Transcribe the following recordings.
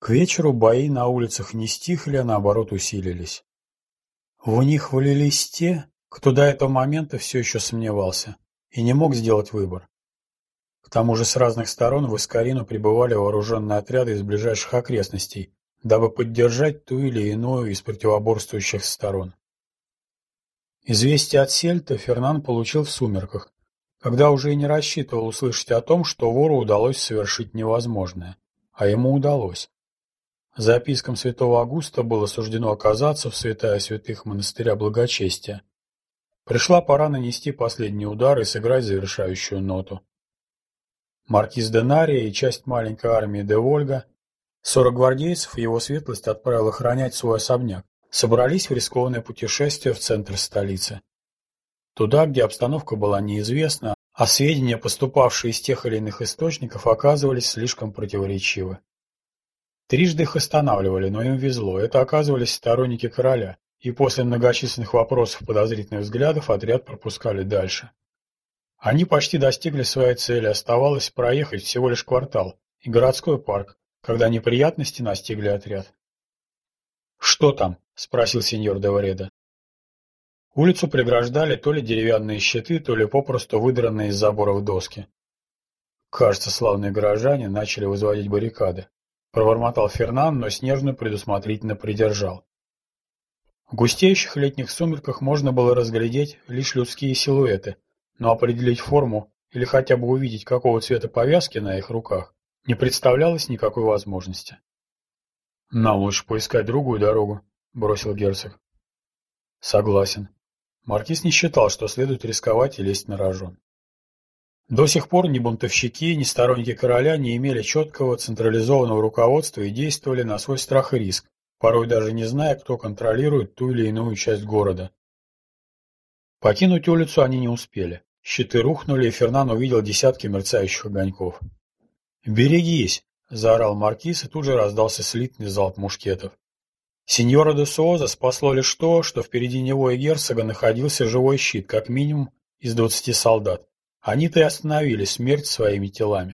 К вечеру бои на улицах не стихли, а наоборот усилились. В них влились те, кто до этого момента все еще сомневался и не мог сделать выбор. К тому же с разных сторон в Искарину прибывали вооруженные отряды из ближайших окрестностей, дабы поддержать ту или иную из противоборствующих сторон. Известие от Сельта Фернан получил в сумерках, когда уже и не рассчитывал услышать о том, что вору удалось совершить невозможное, а ему удалось. Запискам святого Августа было суждено оказаться в святая святых монастыря благочестия. Пришла пора нанести последний удар и сыграть завершающую ноту. Маркиз Денария и часть маленькой армии де Вольга, сорок гвардейцев и его светлость отправил охранять свой особняк, собрались в рискованное путешествие в центр столицы. Туда, где обстановка была неизвестна, а сведения, поступавшие из тех или иных источников, оказывались слишком противоречивы. Трижды их останавливали, но им везло, это оказывались сторонники короля, и после многочисленных вопросов подозрительных взглядов отряд пропускали дальше. Они почти достигли своей цели, оставалось проехать всего лишь квартал и городской парк, когда неприятности настигли отряд. «Что там?» – спросил сеньор Девареда. Улицу преграждали то ли деревянные щиты, то ли попросту выдранные из заборов доски. Кажется, славные горожане начали возводить баррикады. Пробормотал Фернан, но Снежную предусмотрительно придержал. В густеющих летних сумерках можно было разглядеть лишь людские силуэты – но определить форму или хотя бы увидеть, какого цвета повязки на их руках, не представлялось никакой возможности. «Нам лучше поискать другую дорогу», — бросил герцог. «Согласен». Маркиз не считал, что следует рисковать и лезть на рожон. До сих пор ни бунтовщики, ни сторонники короля не имели четкого централизованного руководства и действовали на свой страх и риск, порой даже не зная, кто контролирует ту или иную часть города. Покинуть улицу они не успели. Щиты рухнули, и Фернан увидел десятки мерцающих огоньков. «Берегись!» – заорал маркиз, и тут же раздался слитный залп мушкетов. Сеньора де Суоза спасло лишь то, что впереди него и герцога находился живой щит, как минимум из двадцати солдат. Они-то и остановили смерть своими телами.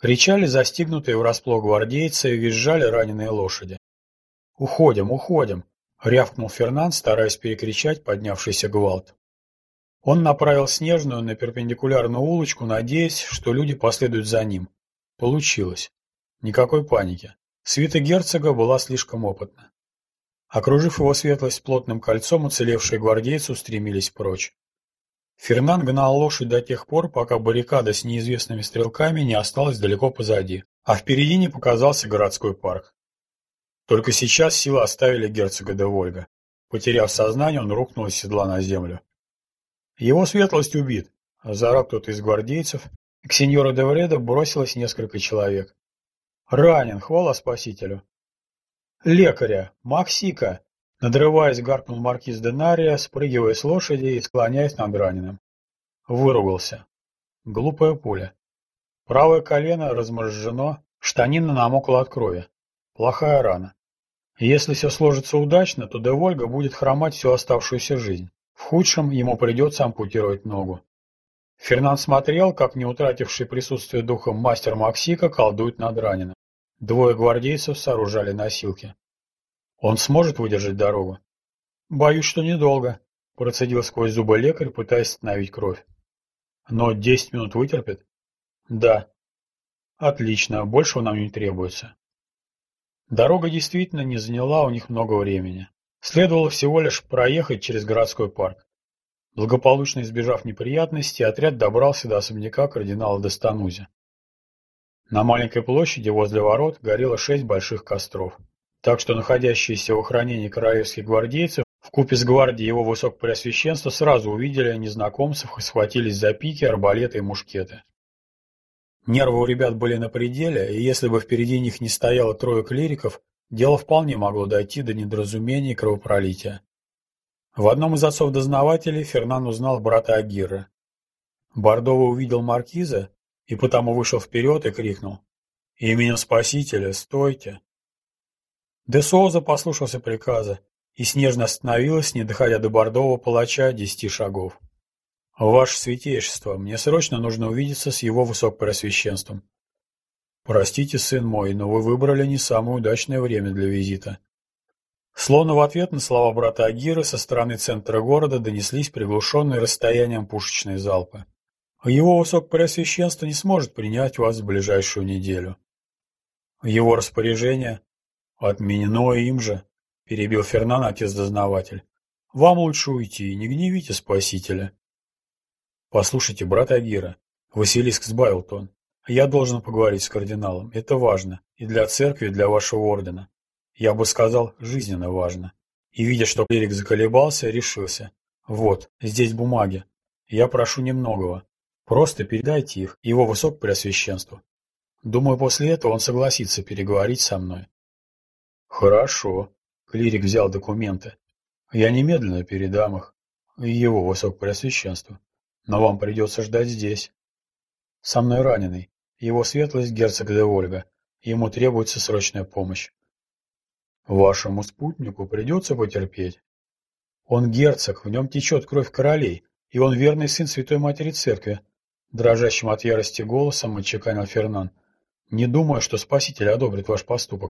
Кричали застигнутые врасплох гвардейцы и визжали раненые лошади. «Уходим, уходим!» — рявкнул Фернан, стараясь перекричать поднявшийся гвалт. Он направил Снежную на перпендикулярную улочку, надеясь, что люди последуют за ним. Получилось. Никакой паники. Свита герцога была слишком опытна. Окружив его светлость плотным кольцом, уцелевшие гвардейцы устремились прочь. Фернан гнал лошадь до тех пор, пока баррикада с неизвестными стрелками не осталась далеко позади, а впереди не показался городской парк. Только сейчас силы оставили герцога де Вольга. Потеряв сознание, он рухнул из седла на землю. «Его светлость убит!» – заорал кто-то из гвардейцев, к сеньору де Вреда бросилось несколько человек. «Ранен! Хвала спасителю!» «Лекаря! Максика!» Надрываясь, гаркнул маркиз Денария, спрыгивая с лошади и склоняясь над раненым. Выругался. Глупая пуля. Правое колено размозжено, штанина намокла от крови. Плохая рана. Если все сложится удачно, то Девольга будет хромать всю оставшуюся жизнь. В худшем ему придется ампутировать ногу. Фернанд смотрел, как не утративший присутствие духа мастер Максика колдует над раненым. Двое гвардейцев сооружали носилки. Он сможет выдержать дорогу? Боюсь, что недолго, процедил сквозь зубы лекарь, пытаясь остановить кровь. Но десять минут вытерпит? Да. Отлично, большего нам не требуется. Дорога действительно не заняла у них много времени. Следовало всего лишь проехать через городской парк. Благополучно избежав неприятностей, отряд добрался до особняка кардинала Достанузи. На маленькой площади возле ворот горело шесть больших костров. Так что находящиеся в охранении королевских гвардейцев вкупе с гвардией его высокопреосвященства сразу увидели незнакомцев и схватились за пики, арбалеты и мушкеты. Нервы у ребят были на пределе, и если бы впереди них не стояло трое клириков, Дело вполне могло дойти до недоразумений и кровопролития. В одном из отцов-дознавателей Фернан узнал брата Агиры. Бордово увидел маркиза и потому вышел вперед и крикнул «Именем Спасителя, стойте!». Де Соуза послушался приказа и снежно остановилась, не доходя до бордового палача десяти шагов. «Ваше святейшество, мне срочно нужно увидеться с его высокопросвященством». «Простите, сын мой, но вы выбрали не самое удачное время для визита». Словно в ответ на слова брата Агиры со стороны центра города донеслись приглушенные расстоянием пушечные залпы. Его Высокопреосвященство не сможет принять вас в ближайшую неделю. Его распоряжение отменено им же, перебил Фернан отец-дознаватель. Вам лучше уйти, не гневите спасителя. Послушайте, брат Агира, Василиск сбавил тон. Я должен поговорить с кардиналом. Это важно. И для церкви, и для вашего ордена. Я бы сказал, жизненно важно. И видя, что клирик заколебался, решился. Вот, здесь бумаги. Я прошу немногого. Просто передайте их его высокопреосвященству. Думаю, после этого он согласится переговорить со мной. Хорошо. Клирик взял документы. Я немедленно передам их его высокопреосвященству. Но вам придется ждать здесь. Со мной раненый. Его светлость герцог де Ольга. Ему требуется срочная помощь. Вашему спутнику придется потерпеть. Он герцог, в нем течет кровь королей, и он верный сын Святой Матери Церкви, Дрожащим от ярости голосом отчеканил Фернан. «Не думаю, что Спаситель одобрит ваш поступок».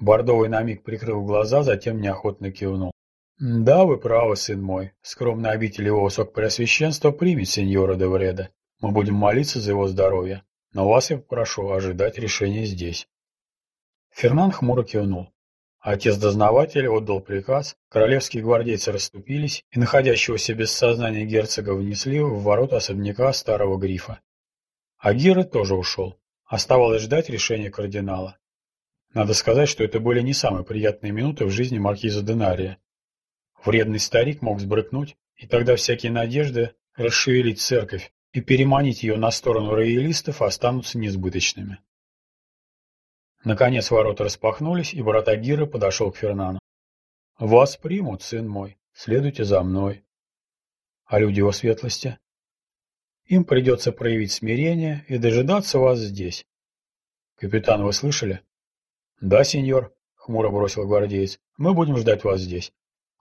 Бордовый на миг прикрыл глаза, затем неохотно кивнул. «Да, вы правы, сын мой. Скромный обитель его высокопреосвященства примет сеньора де Вреда. Мы будем молиться за его здоровье. Но вас я попрошу ожидать решения здесь». Фернан хмуро кивнул. Отец-дознаватель отдал приказ, королевские гвардейцы расступились, и находящегося без сознания герцога внесли в ворота особняка старого грифа. Агиры тоже ушел. Оставалось ждать решения кардинала. Надо сказать, что это были не самые приятные минуты в жизни маркиза Денария. Вредный старик мог сбрыкнуть, и тогда всякие надежды расшевелить церковь и переманить ее на сторону роялистов останутся несбыточными. Наконец ворота распахнулись, и брат Агира подошел к Фернану. «Вас примут, сын мой. Следуйте за мной». «А люди его светлости?» «Им придется проявить смирение и дожидаться вас здесь». «Капитан, вы слышали?» «Да, сеньор», — хмуро бросил гвардеец. «Мы будем ждать вас здесь.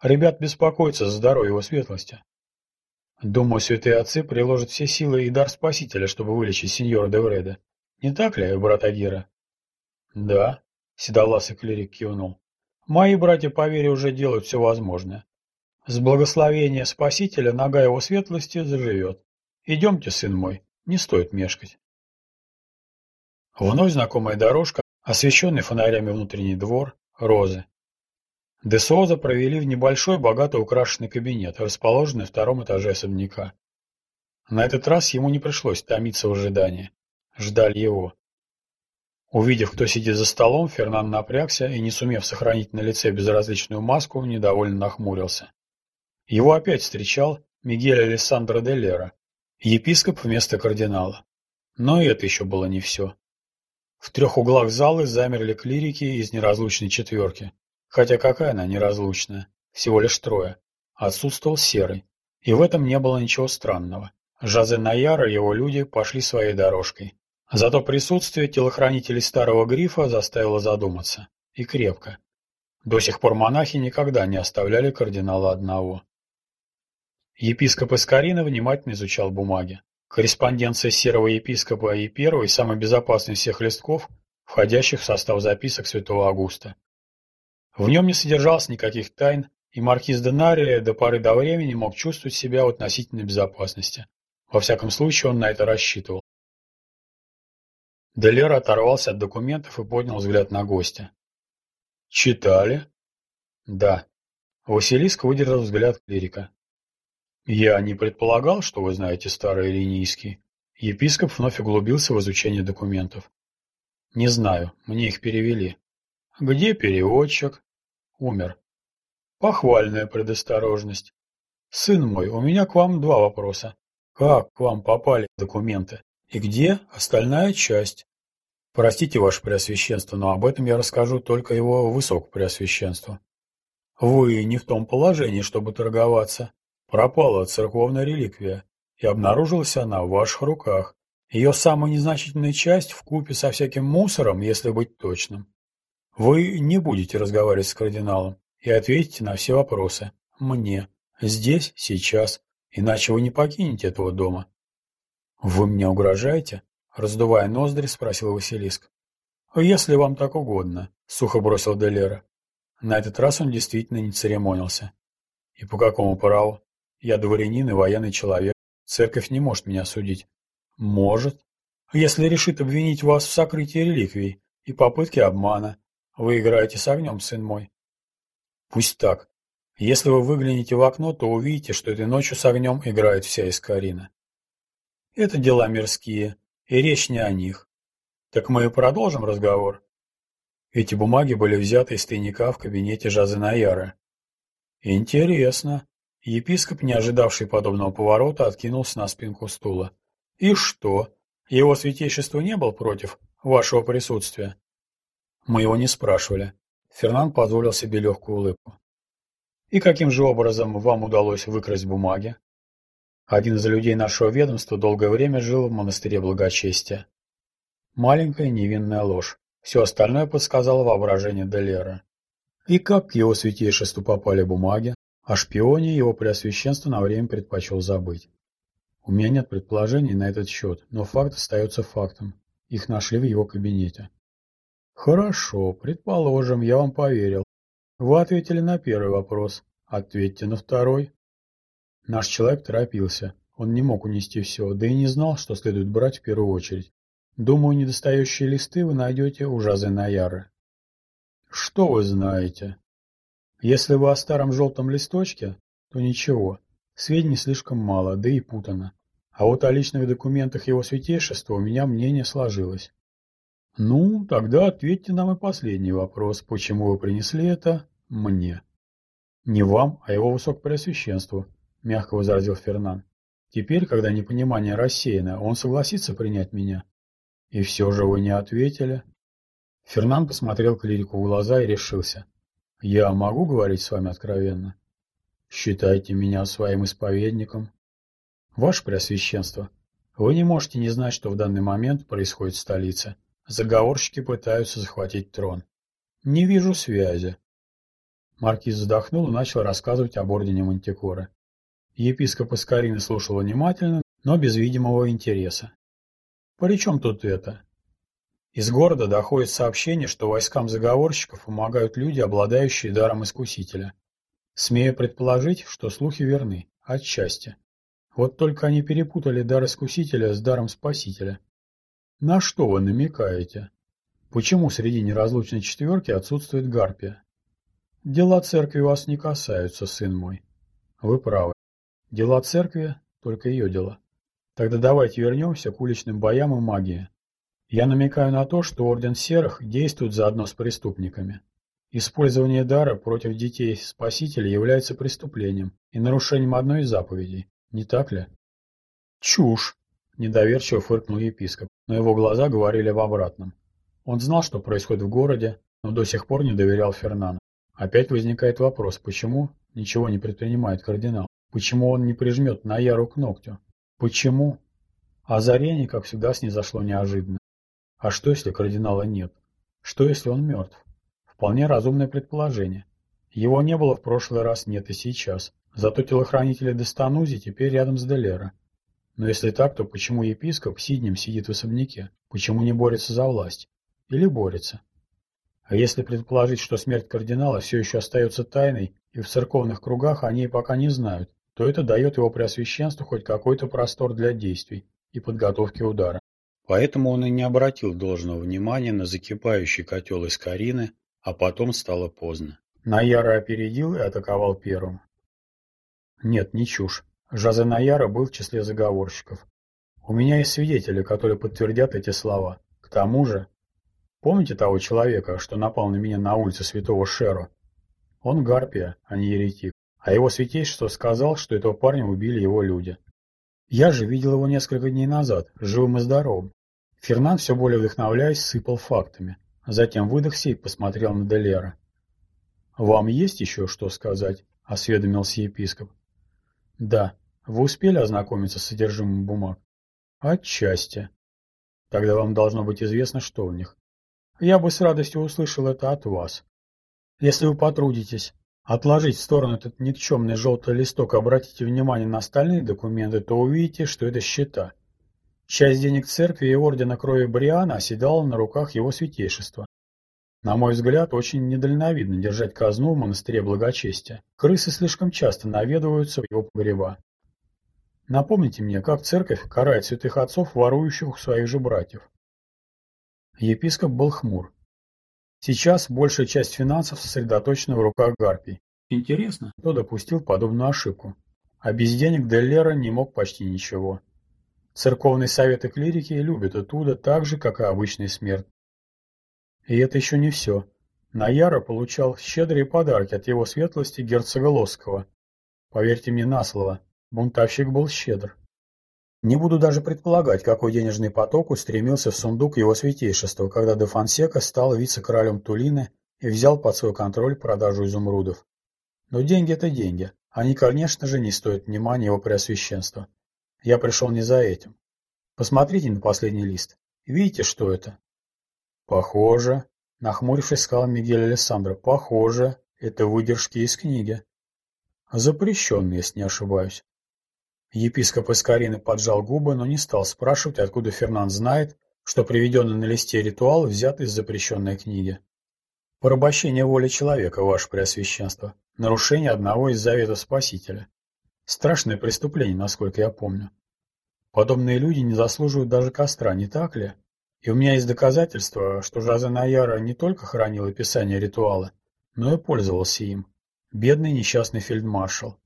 Ребят беспокоятся за здоровье его светлости». «Думаю, святые отцы приложат все силы и дар Спасителя, чтобы вылечить сеньора Девреда. Не так ли, брат Агира?» Да, седовласый клирик кивнул. Мои братья по вере уже делают все возможное. С благословения Спасителя нога его светлости заживет. Идемте, сын мой, не стоит мешкать. Вновь знакомая дорожка, освещенный фонарями внутренний двор, розы. Десоза провели в небольшой, богато украшенный кабинет, расположенный на втором этаже особняка. На этот раз ему не пришлось томиться в ожидании. Ждали его. Увидев, кто сидит за столом, Фернан напрягся и, не сумев сохранить на лице безразличную маску, недовольно нахмурился. Его опять встречал Мигель Алессандро де Лера, епископ вместо кардинала. Но это еще было не все. В трех углах залы замерли клирики из неразлучной четверки. Хотя какая она неразлучная? Всего лишь трое. Отсутствовал Серый. И в этом не было ничего странного. Жазе Наяр и его люди пошли своей дорожкой. Зато присутствие телохранителей старого грифа заставило задуматься. И крепко. До сих пор монахи никогда не оставляли кардинала одного. Епископ Искарина внимательно изучал бумаги. Корреспонденция серого епископа и первый, самый безопасный всех листков, входящих в состав записок святого Августа. В нем не содержалось никаких тайн, и маркиз Денария до поры до времени мог чувствовать себя в относительной безопасности. Во всяком случае, он на это рассчитывал. Делера оторвался от документов и поднял взгляд на гостя. «Читали?» «Да». Василиск выдержал взгляд клирика. «Я не предполагал, что вы знаете старый Иринийский». Епископ вновь углубился в изучение документов. «Не знаю, мне их перевели». «Где переводчик?» «Умер». «Похвальная предосторожность». «Сын мой, у меня к вам два вопроса. Как к вам попали документы? И где остальная часть?» Простите, Ваше Преосвященство, но об этом я расскажу только его Высокопреосвященству. Вы не в том положении, чтобы торговаться. Пропала церковная реликвия, и обнаружилась она в ваших руках. Ее самая незначительная часть в купе со всяким мусором, если быть точным. Вы не будете разговаривать с кардиналом и ответите на все вопросы. Мне. Здесь, сейчас. Иначе вы не покинете этого дома. Вы мне угрожаете? Раздувая ноздри, спросил Василиск. «Если вам так угодно», — сухо бросил Делера. На этот раз он действительно не церемонился. «И по какому праву? Я дворянин и военный человек. Церковь не может меня судить». «Может. Если решит обвинить вас в сокрытии реликвий и попытке обмана, вы играете с огнем, сын мой». «Пусть так. Если вы выглянете в окно, то увидите, что этой ночью с огнем играет вся Искарина. Это дела мирские, и речь не о них. Так мы и продолжим разговор. Эти бумаги были взяты из тайника в кабинете Жазынаяра. Интересно. Епископ, не ожидавший подобного поворота, откинулся на спинку стула. И что? Его святейшество не был против вашего присутствия? Мы его не спрашивали. Фернан позволил себе легкую улыбку. И каким же образом вам удалось выкрасть бумаги? Один из людей нашего ведомства долгое время жил в монастыре благочестия. Маленькая невинная ложь. Все остальное подсказало воображение Делера. И как к его святейшеству попали бумаги, о шпионе его преосвященство на время предпочел забыть. У меня нет предположений на этот счет, но факт остается фактом. Их нашли в его кабинете. Хорошо, предположим, я вам поверил. Вы ответили на первый вопрос. Ответьте на второй. Наш человек торопился. Он не мог унести все, да и не знал, что следует брать в первую очередь. Думаю, недостающие листы вы найдете у Жазы Наяры. Что вы знаете? Если вы о старом желтом листочке, то ничего. Сведений слишком мало, да и путано. А вот о личных документах его святейшества у меня мнение сложилось. Ну, тогда ответьте нам и последний вопрос. Почему вы принесли это мне? Не вам, а его высокопреосвященству. — мягко возразил Фернан. «Теперь, когда непонимание рассеяно, он согласится принять меня?» «И все же вы не ответили?» Фернан посмотрел клирику в глаза и решился. «Я могу говорить с вами откровенно?» «Считайте меня своим исповедником». «Ваше Преосвященство, вы не можете не знать, что в данный момент происходит в столице. Заговорщики пытаются захватить трон. Не вижу связи». Маркиз вздохнул и начал рассказывать об ордене Мантикоры. Епископ Искарины слушал внимательно, но без видимого интереса. «При чем тут это?» Из города доходит сообщение, что войскам заговорщиков помогают люди, обладающие даром искусителя. Смею предположить, что слухи верны, отчасти. Вот только они перепутали дар искусителя с даром спасителя. На что вы намекаете? Почему среди неразлучной четверки отсутствует гарпия? Дела церкви вас не касаются, сын мой. Вы правы. Дела церкви – только ее дела. Тогда давайте вернемся к уличным боям и магии. Я намекаю на то, что Орден Серых действует заодно с преступниками. Использование дара против детей Спасителя является преступлением и нарушением одной из заповедей, не так ли? Чушь! Недоверчиво фыркнул епископ, но его глаза говорили об обратном. Он знал, что происходит в городе, но до сих пор не доверял Фернану. Опять возникает вопрос, почему ничего не предпринимает кардинал? Почему он не прижмет на Яру к ногтю? Почему? Озарение, как всегда, снизошло неожиданно. А что, если кардинала нет? Что, если он мертв? Вполне разумное предположение. Его не было в прошлый раз, нет и сейчас. Зато телохранители Дестанузи теперь рядом с Делера. Но если так, то почему епископ сиднем сидит в особняке? Почему не борется за власть? Или борется? А если предположить, что смерть кардинала все еще остается тайной, и в церковных кругах они пока не знают, то это дает его преосвященству хоть какой-то простор для действий и подготовки удара. Поэтому он и не обратил должного внимания на закипающий котел из Карины, а потом стало поздно. Наяра опередил и атаковал первым. Нет, не чушь. Жазе Наяра был в числе заговорщиков. У меня есть свидетели, которые подтвердят эти слова. К тому же... Помните того человека, что напал на меня на улице Святого Шеро? Он гарпия, а не еретик. А его святейшество сказал, что этого парня убили его люди. Я же видел его несколько дней назад, живым и здоровым. Фернан, все более вдохновляясь, сыпал фактами. Затем выдохся и посмотрел на Делера. «Вам есть еще что сказать?» – осведомился епископ. «Да. Вы успели ознакомиться с содержимым бумаг?» «Отчасти. Тогда вам должно быть известно, что в них. Я бы с радостью услышал это от вас. Если вы потрудитесь отложить в сторону этот никчемный желтый листок и обратите внимание на остальные документы, то увидите, что это счета. Часть денег церкви и ордена крови Бриана оседала на руках его святейшества. На мой взгляд, очень недальновидно держать казну в монастыре благочестия. Крысы слишком часто наведываются в его погреба. Напомните мне, как церковь карает святых отцов, ворующих у своих же братьев. Епископ был хмур. Сейчас большая часть финансов сосредоточена в руках гарпий. Интересно, кто допустил подобную ошибку. А без денег Деллера не мог почти ничего. Церковные советы клирики любят оттуда так же, как и обычный смерть. И это еще не все. Наяра получал щедрые подарки от его светлости герцога Лосского. Поверьте мне на слово, бунтовщик был щедр. Не буду даже предполагать, какой денежный поток устремился в сундук его святейшества, когда де Фонсека стал вице-королем Тулины и взял под свой контроль продажу изумрудов. Но деньги – это деньги. Они, конечно же, не стоят внимания его преосвященства. Я пришел не за этим. Посмотрите на последний лист. Видите, что это? Похоже, нахмурившись, сказал Мигель Александро, похоже, это выдержки из книги. Запрещенные, если не ошибаюсь. Епископ Искарины поджал губы, но не стал спрашивать, откуда Фернанд знает, что приведенный на листе ритуал взят из запрещенной книги. Порабощение воли человека, ваше преосвященство, нарушение одного из заветов Спасителя. Страшное преступление, насколько я помню. Подобные люди не заслуживают даже костра, не так ли? И у меня есть доказательства, что Жаза не только хранил описание ритуала, но и пользовался им. Бедный несчастный фельдмаршал.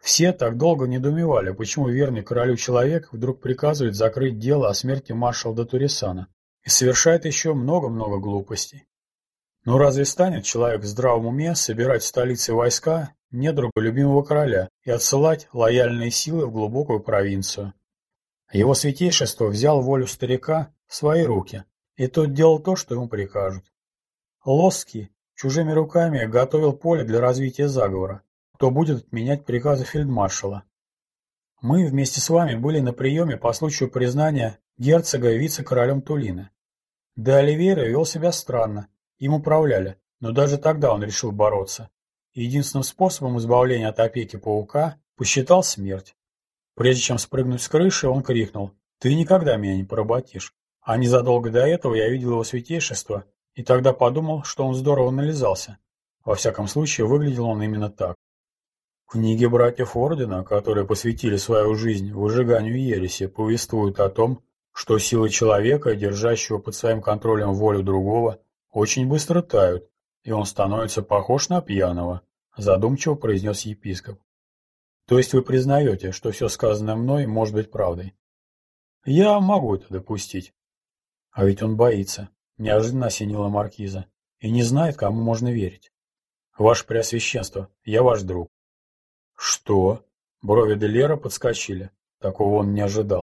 Все так долго недоумевали, почему верный королю человек вдруг приказывает закрыть дело о смерти маршала де Турисана и совершает еще много-много глупостей. Но разве станет человек в здравом уме собирать в столице войска недруга любимого короля и отсылать лояльные силы в глубокую провинцию. Его святейшество взял волю старика в свои руки, и тот делал то, что ему прикажут. Лосский чужими руками готовил поле для развития заговора, кто будет отменять приказы фельдмаршала. Мы вместе с вами были на приеме по случаю признания герцога вице-королем Тулины. Де Оливейра вел себя странно, им управляли, но даже тогда он решил бороться. Единственным способом избавления от опеки паука посчитал смерть. Прежде чем спрыгнуть с крыши, он крикнул «Ты никогда меня не поработишь». А незадолго до этого я видел его святейшество, и тогда подумал, что он здорово нализался. Во всяком случае, выглядел он именно так. В книге братьев Ордена, которые посвятили свою жизнь выжиганию ереси, повествуют о том, что силы человека, держащего под своим контролем волю другого, очень быстро тают, и он становится похож на пьяного, задумчиво произнес епископ. То есть вы признаете, что все сказанное мной может быть правдой? Я могу это допустить. А ведь он боится, неожиданно осенила маркиза, и не знает, кому можно верить. Ваше Преосвященство, я ваш друг. Что? Брови Делера подскочили. Такого он не ожидал.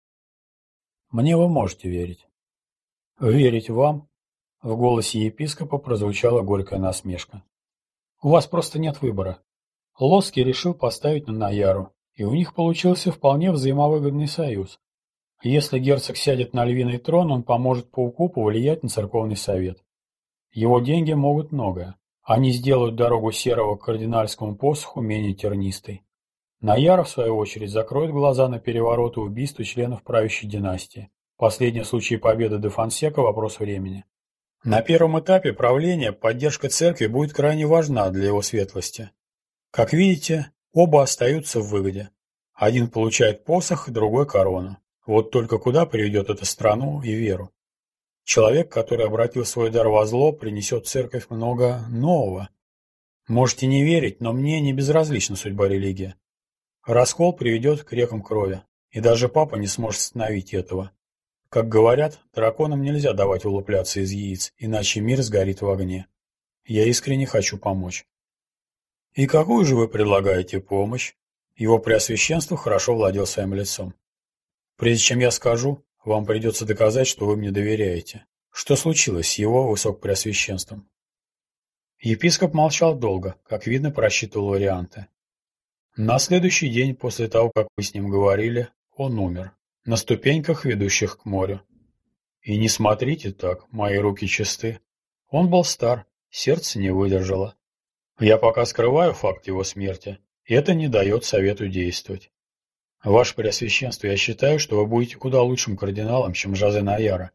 Мне вы можете верить. Верить вам в голосе епископа прозвучала горькая насмешка. «У вас просто нет выбора. Лоски решил поставить на Наяру, и у них получился вполне взаимовыгодный союз. Если герцог сядет на львиный трон, он поможет пауку повлиять на церковный совет. Его деньги могут многое. Они сделают дорогу серого к кардинальскому посоху менее тернистой. Наяра, в свою очередь, закроет глаза на перевороты убийства членов правящей династии. Последний случай победы де Фонсека – вопрос времени. На первом этапе правления поддержка церкви будет крайне важна для его светлости. Как видите, оба остаются в выгоде. Один получает посох, другой корону. Вот только куда приведет эта страну и веру? Человек, который обратил свой дар во зло, принесет в церковь много нового. Можете не верить, но мне не безразлична судьба религии. Раскол приведет к рекам крови, и даже папа не сможет остановить этого. Как говорят, драконам нельзя давать улупляться из яиц, иначе мир сгорит в огне. Я искренне хочу помочь. И какую же вы предлагаете помощь? Его преосвященство хорошо владел своим лицом. Прежде чем я скажу, вам придется доказать, что вы мне доверяете. Что случилось с его высокопреосвященством? Епископ молчал долго, как видно, просчитывал варианты. На следующий день после того, как вы с ним говорили, он умер на ступеньках, ведущих к морю. И не смотрите так, мои руки чисты. Он был стар, сердце не выдержало. Я пока скрываю факт его смерти, и это не дает совету действовать. Ваше Преосвященство, я считаю, что вы будете куда лучшим кардиналом, чем Жозе Наяра.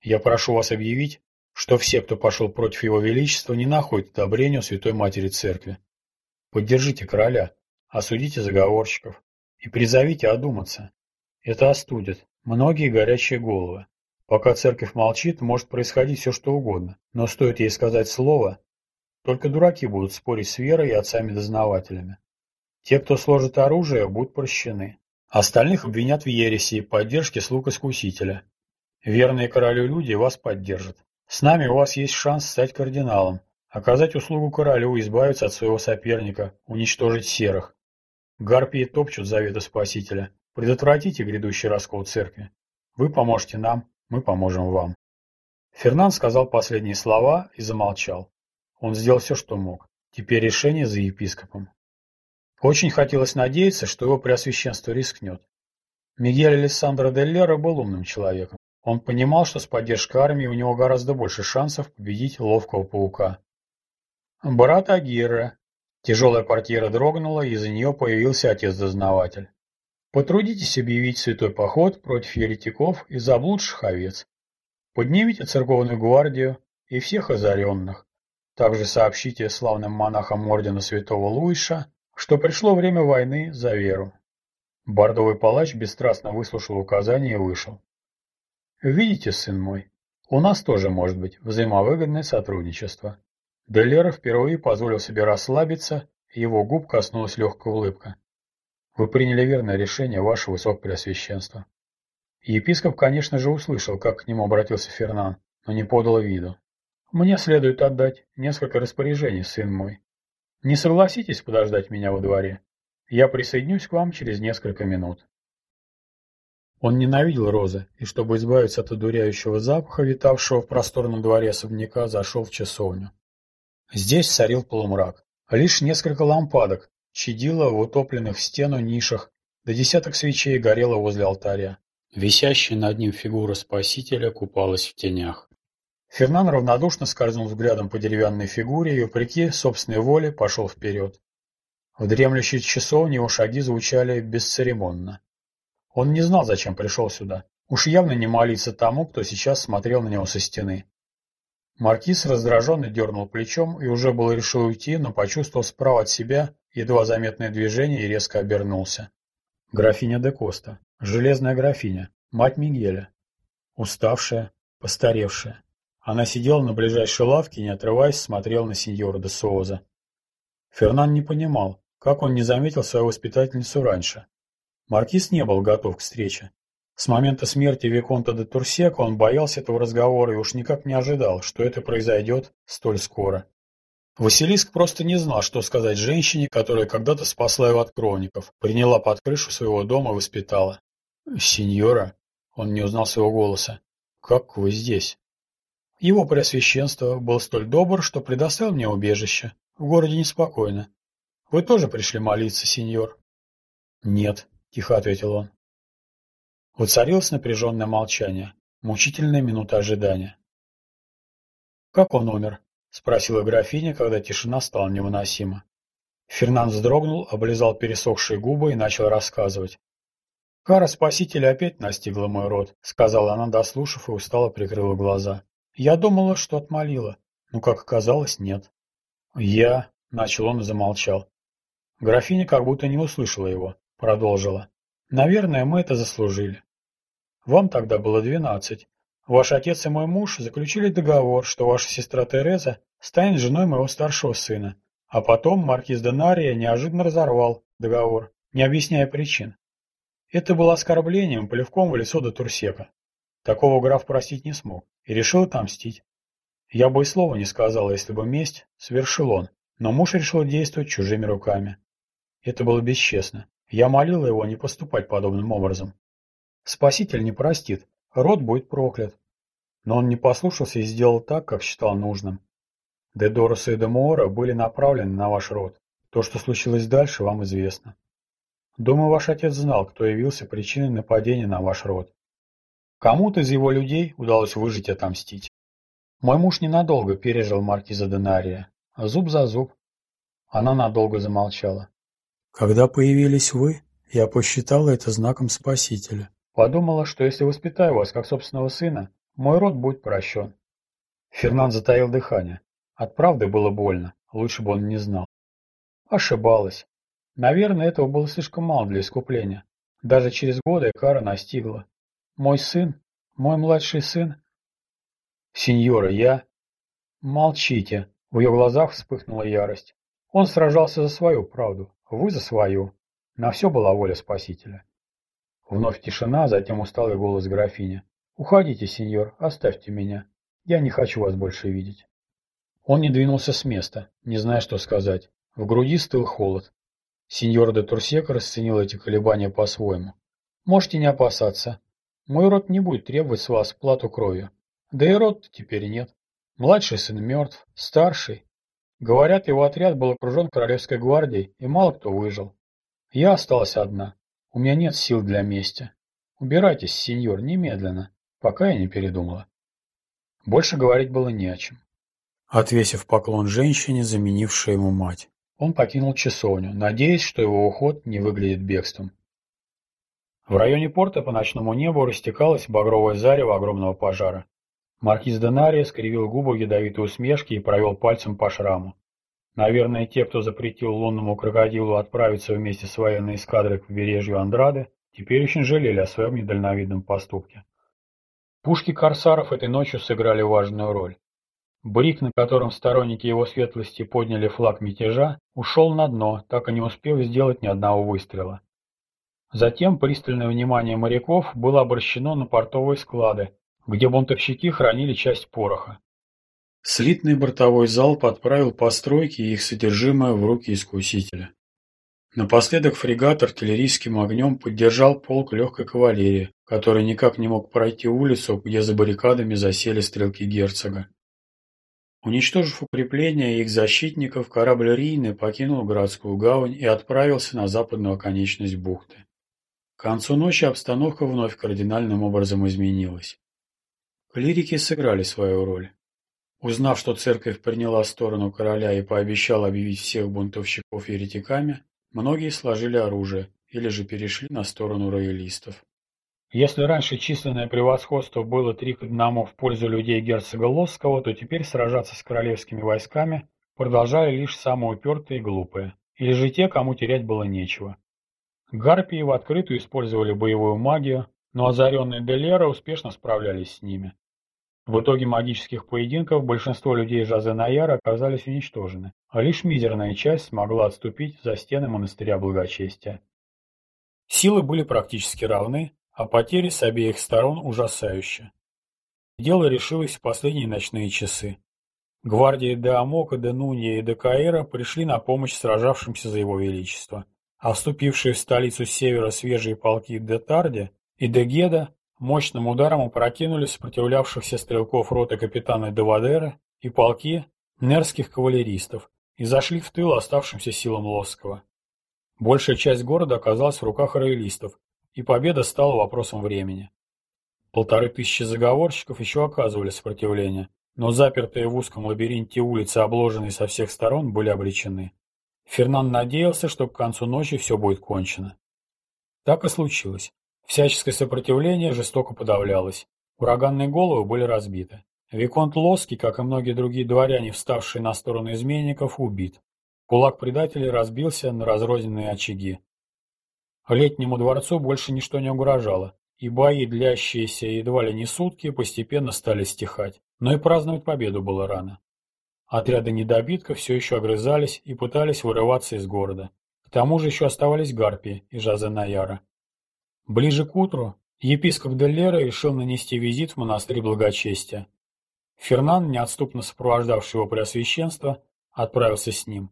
Я прошу вас объявить, что все, кто пошел против его величества, не находят одобрения у Святой Матери Церкви. Поддержите короля, осудите заговорщиков и призовите одуматься. Это остудит многие горячие головы. Пока церковь молчит, может происходить все что угодно, но стоит ей сказать слово, только дураки будут спорить с верой и отцами-дознавателями. Те, кто сложит оружие, будут прощены. Остальных обвинят в ереси и поддержке слуг Искусителя. Верные королю люди вас поддержат. С нами у вас есть шанс стать кардиналом, оказать услугу королю избавиться от своего соперника, уничтожить серых. Гарпии топчут заветы Спасителя. Предотвратите грядущий раскол церкви. Вы поможете нам, мы поможем вам. Фернан сказал последние слова и замолчал. Он сделал все, что мог. Теперь решение за епископом. Очень хотелось надеяться, что его преосвященство рискнет. Мигель Алессандро Дель Лера был умным человеком. Он понимал, что с поддержкой армии у него гораздо больше шансов победить ловкого паука. «Брат Агира!» Тяжелая портьера дрогнула, и из-за нее появился отец-дознаватель. «Потрудитесь объявить святой поход против еретиков и заблудших овец. Поднимите церковную гвардию и всех озаренных. Также сообщите славным монахам ордена святого Луиша, что пришло время войны за веру. Бордовый палач бесстрастно выслушал указания и вышел. Видите, сын мой, у нас тоже может быть взаимовыгодное сотрудничество. Делера впервые позволил себе расслабиться, его губ коснулась легкая улыбка. Вы приняли верное решение, ваше высокопреосвященство. Епископ, конечно же, услышал, как к нему обратился Фернан, но не подал виду. Мне следует отдать несколько распоряжений, сын мой. Не согласитесь подождать меня во дворе? Я присоединюсь к вам через несколько минут. Он ненавидел розы, и чтобы избавиться от одуряющего запаха, витавшего в просторном дворе особняка, зашел в часовню. Здесь царил полумрак. Лишь несколько лампадок чадило в утопленных в стену нишах, до десяток свечей горело возле алтаря. Висящая над ним фигура Спасителя купалась в тенях. Фернан равнодушно скользнул взглядом по деревянной фигуре и, вопреки собственной воле, пошел вперед. В дремлющей часовне его шаги звучали бесцеремонно. Он не знал, зачем пришел сюда. Уж явно не молиться тому, кто сейчас смотрел на него со стены. Маркиз раздраженно дернул плечом и уже было решил уйти, но почувствовал справа от себя едва заметное движение и резко обернулся. Графиня де Коста. Железная графиня. Мать Мигеля. Уставшая, постаревшая. Она сидела на ближайшей лавке и, не отрываясь, смотрела на сеньора де Соуза. Фернан не понимал, как он не заметил свою воспитательницу раньше. Маркиз не был готов к встрече. С момента смерти Виконта де Турсека он боялся этого разговора и уж никак не ожидал, что это произойдет столь скоро. Василиск просто не знал, что сказать женщине, которая когда-то спасла его от кровников, приняла под крышу своего дома и воспитала. «Сеньора?» Он не узнал своего голоса. «Как вы здесь?» Его Преосвященство был столь добр, что предоставил мне убежище. В городе неспокойно. Вы тоже пришли молиться, сеньор? Нет, тихо ответил он. Воцарилось напряженное молчание, мучительная минута ожидания. Как он умер? Спросила графиня, когда тишина стала невыносима. Фернанд вздрогнул, облизал пересохшие губы и начал рассказывать. «Кара Спасителя опять настигла мой род», — сказала она, дослушав, и устало прикрыла глаза. Я думала, что отмолила, но, как оказалось, нет. Я... Начал он и замолчал. Графиня как будто не услышала его. Продолжила. Наверное, мы это заслужили. Вам тогда было двенадцать. Ваш отец и мой муж заключили договор, что ваша сестра Тереза станет женой моего старшего сына. А потом маркиз Денария неожиданно разорвал договор, не объясняя причин. Это было оскорблением, плевком в лицо до Турсека. Такого граф простить не смог и решил отомстить. Я бы и слова не сказала, если бы месть совершил он, но муж решил действовать чужими руками. Это было бесчестно. Я молила его не поступать подобным образом. Спаситель не простит, род будет проклят. Но он не послушался и сделал так, как считал нужным. Дедороса и Демуора были направлены на ваш род. То, что случилось дальше, вам известно. Думаю, ваш отец знал, кто явился причиной нападения на ваш род. Кому-то из его людей удалось выжить и отомстить. Мой муж ненадолго пережил маркиза Денария. Зуб за зуб. Она надолго замолчала. Когда появились вы, Я посчитала это знаком Спасителя. Подумала, что если воспитаю вас как собственного сына, мой род будет прощен. Фернан затаил дыхание. От правды было больно, лучше бы он не знал. Ошибалась. Наверное, этого было слишком мало для искупления. Даже через годы кара настигла. Мой сын, мой младший сын... Сеньора, я... Молчите. В ее глазах вспыхнула ярость. Он сражался за свою правду, вы за свою. На все была воля Спасителя. Вновь тишина, затем усталый голос графини. «Уходите, сеньор, оставьте меня. Я не хочу вас больше видеть». Он не двинулся с места, не зная, что сказать. В груди стыл холод. Сеньор де Турсека расценил эти колебания по-своему. «Можете не опасаться. Мой род не будет требовать с вас плату кровью. Да и род теперь нет. Младший сын мертв, старший. Говорят, его отряд был окружен королевской гвардией, и мало кто выжил. Я осталась одна. У меня нет сил для мести. Убирайтесь, сеньор, немедленно, пока я не передумала. Больше говорить было не о чем. Отвесив поклон женщине, заменившей ему мать, он покинул часовню, надеясь, что его уход не выглядит бегством. В районе порта по ночному небу растекалось багровое зарево огромного пожара. Маркиз Денария скривил губы в ядовитой усмешке и провел пальцем по шраму. Наверное, те, кто запретил лунному крокодилу отправиться вместе с военной эскадрой к побережью Андрады, теперь очень жалели о своем недальновидном поступке. Пушки корсаров этой ночью сыграли важную роль. Брик, на котором сторонники его светлости подняли флаг мятежа, ушел на дно, так и не успев сделать ни одного выстрела. Затем пристальное внимание моряков было обращено на портовые склады, где бунтовщики хранили часть пороха. Слитный бортовой залп отправил постройки и их содержимое в руки искусителя. Напоследок фрегат артиллерийским огнем поддержал полк легкой кавалерии, который никак не мог пройти улицу, где за баррикадами засели стрелки герцога. Уничтожив укрепления их защитников, корабль Рийны покинул городскую гавань и отправился на западную оконечность бухты. К концу ночи обстановка вновь кардинальным образом изменилась. Клирики сыграли свою роль. Узнав, что церковь приняла сторону короля и пообещала объявить всех бунтовщиков еретиками, многие сложили оружие или же перешли на сторону роялистов. Если раньше численное превосходство было три к одному в пользу людей герцога Лосского, то теперь сражаться с королевскими войсками продолжали лишь самые упертые и глупые, или же те, кому терять было нечего. Гарпии в открытую использовали боевую магию, но озаренные Делера успешно справлялись с ними. В итоге магических поединков большинство людей Жазе-Наяра оказались уничтожены, а лишь мизерная часть смогла отступить за стены монастыря благочестия. Силы были практически равны, а потери с обеих сторон ужасающие. Дело решилось в последние ночные часы. Гвардии де Амока, де Нунья и де Каэра пришли на помощь сражавшимся за его величество, а вступившие в столицу севера свежие полки де Тарди и де Геда Мощным ударом опрокинули сопротивлявшихся стрелков роты капитана Девадера и полки нерских кавалеристов и зашли в тыл оставшимся силам Лосского. Большая часть города оказалась в руках роялистов, и победа стала вопросом времени. Полторы тысячи заговорщиков еще оказывали сопротивление, но запертые в узком лабиринте улицы, обложенные со всех сторон, были обречены. Фернан надеялся, что к концу ночи все будет кончено. Так и случилось. Всяческое сопротивление жестоко подавлялось. Ураганные головы были разбиты. Виконт Лоский, как и многие другие дворяне, вставшие на сторону изменников, убит. Кулак предателей разбился на разрозненные очаги. Летнему дворцу больше ничто не угрожало, и бои, длящиеся едва ли не сутки, постепенно стали стихать. Но и праздновать победу было рано. Отряды недобитков все еще огрызались и пытались вырываться из города. К тому же еще оставались гарпии и Жазе-Наяра. Ближе к утру епископ Деллера решил нанести визит в монастырь благочестия. Фернан, неотступно сопровождавший его преосвященство, отправился с ним.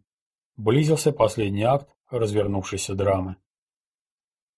Близился последний акт развернувшейся драмы.